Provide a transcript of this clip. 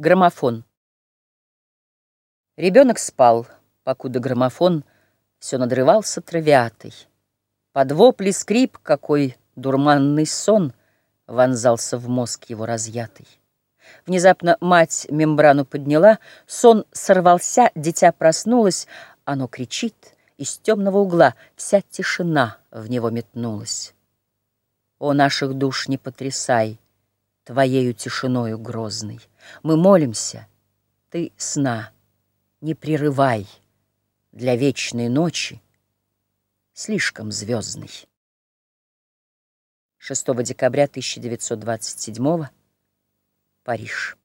Граммофон. Ребенок спал, покуда граммофон Все надрывался травиатой. Под вопли скрип, какой дурманный сон Вонзался в мозг его разъятый. Внезапно мать мембрану подняла, Сон сорвался, дитя проснулось, Оно кричит, из темного угла Вся тишина в него метнулась. О, наших душ не потрясай! Твоею тишиною грозной. Мы молимся, ты сна не прерывай Для вечной ночи слишком звездный. 6 декабря 1927 Париж.